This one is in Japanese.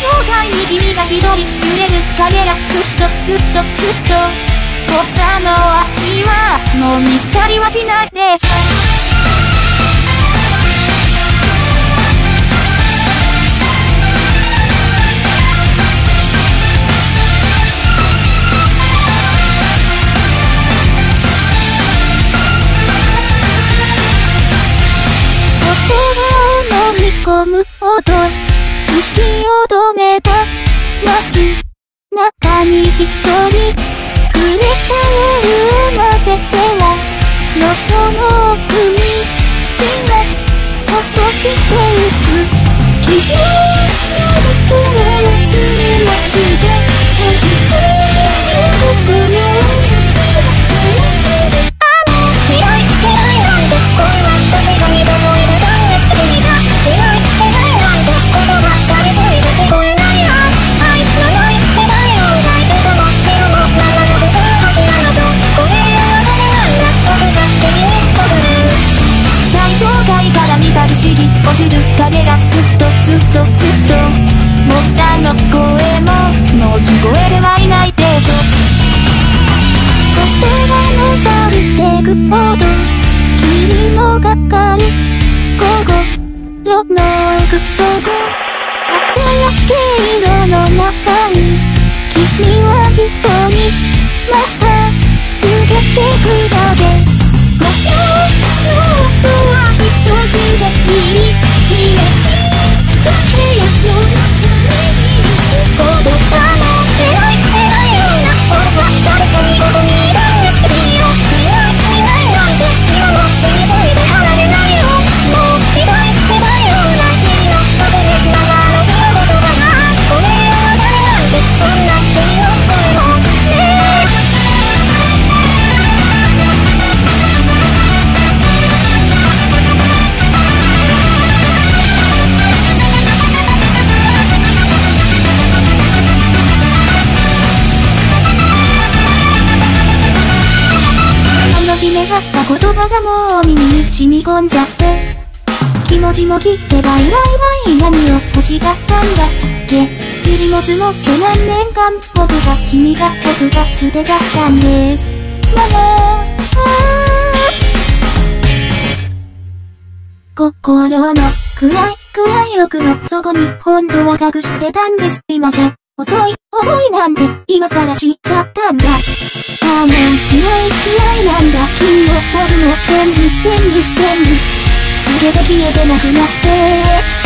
上階に君が一人揺れる影がずっとずっと。ずっと他のは今もう見つかりはしないでしょ。言葉を飲み込むほど息を止めた街中に一人触れた夜を混ぜては喉の奥に今落としてゆく君の僕は忘れ待ちで落ちる影がずっとずっとずっともったの声ももう聞こえてはいないでしょ言葉の錆びてくほど君のかかる心の靴底鮮やけ色の中に君は一人またつけてくだあの日願った言葉がもう耳に染み込んじゃって。気持ちも切ってバイバイバイ何を欲しかったんだっけ。塵も積もって何年間僕が君が僕が捨てちゃったんです。ママ。あ心の暗い暗い奥の底に本当は隠してたんです。今じゃ。遅い遅いなんて今更知っちゃったんだ。ああもう嫌い嫌いなんだ。君を取るの全部全部全部。全て消えてなくなって。